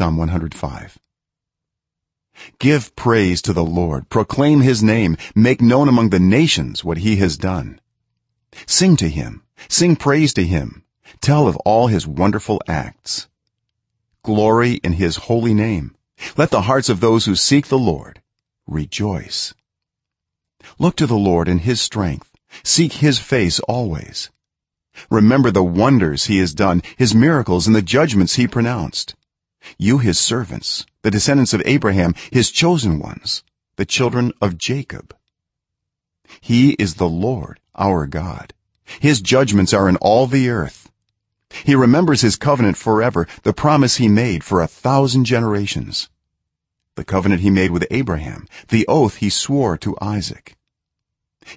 psalm 105 give praise to the lord. Proclaim his name. Make known among the nations what he has done. Sing to him. Sing praise to him. Tell of all his wonderful acts. Glory in his holy name. Let the hearts of those who seek the lord rejoice. Look to the lord in his strength. Seek his face always. Remember the wonders he has done his miracles and the judgments he pronounced you his servants the descendants of abraham his chosen ones the children of jacob. He is the lord our god. His judgments are in all the earth. He remembers his covenant forever the promise he made for a thousand generations. The covenant he made with abraham the oath he swore to isaac.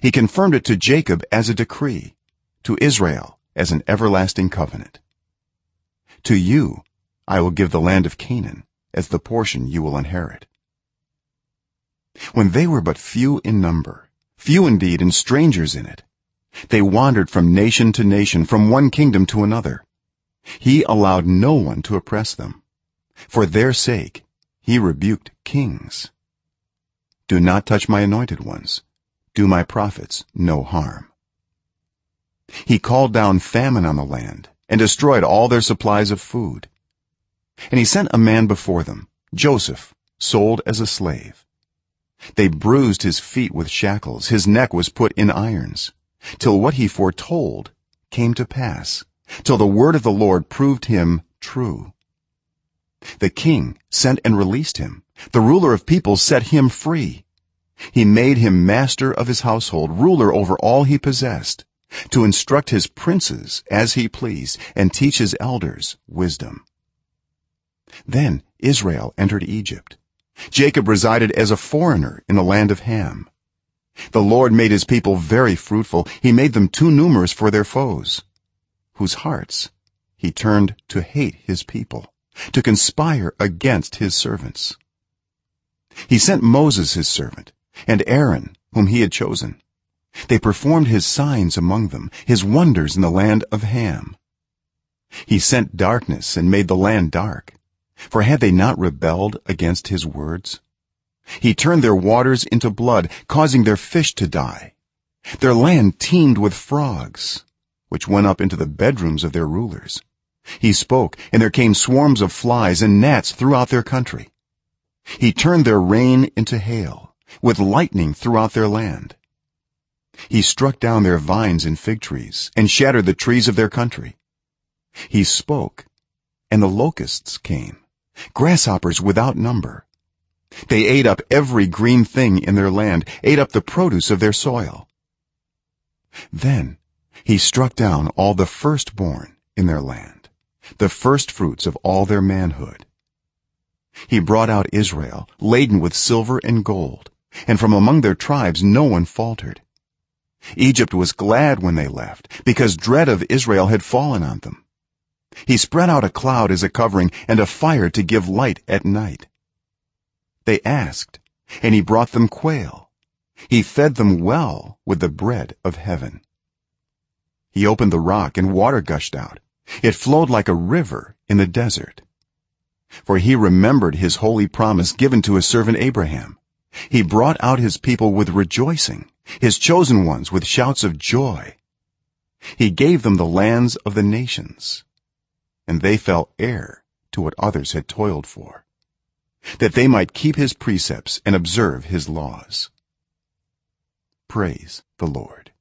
He confirmed it to jacob as a decree to israel as an everlasting covenant. To you i will give the land of canaan as the portion you will inherit. When they were but few in number few indeed and strangers in it they wandered from nation to nation from one kingdom to another. He allowed no one to oppress them. For their sake he rebuked kings. Do not touch my anointed ones. Do my prophets no harm. He called down famine on the land and destroyed all their supplies of food and he sent a man before them joseph sold as a slave. They bruised his feet with shackles. His neck was put in irons till what he foretold came to pass till the word of the lord proved him true. The king sent and released him. The ruler of peoples set him free. He made him master of his household ruler over all he possessed to instruct his princes as he pleased and teach his elders wisdom then israel entered egypt. Jacob resided as a foreigner in the land of ham. The lord made his people very fruitful. He made them too numerous for their foes whose hearts he turned to hate his people to conspire against his servants. He sent moses his servant and aaron whom he had chosen. They performed his signs among them his wonders in the land of ham. He sent darkness and made the land dark for had they not rebelled against his words? He turned their waters into blood causing their fish to die. Their land teemed with frogs which went up into the bedrooms of their rulers. He spoke and there came swarms of flies and gnats throughout their country. He turned their rain into hail with lightning throughout their land. He struck down their vines and fig trees and shattered the trees of their country. He spoke and the locusts came grasshoppers without number. They ate up every green thing in their land ate up the produce of their soil. Then he struck down all the firstborn in their land the firstfruits of all their manhood. He brought out israel laden with silver and gold and from among their tribes no one faltered. Egypt was glad when they left because dread of israel had fallen on them he spread out a cloud as a covering and a fire to give light at night. They asked and he brought them quail. He fed them well with the bread of heaven. He opened the rock and water gushed out. It flowed like a river in the desert. For he remembered his holy promise given to his servant abraham. He brought out his people with rejoicing his chosen ones with shouts of joy. He gave them the lands of the nations and they fell heir to what others had toiled for that they might keep his precepts and observe his laws. Praise the lord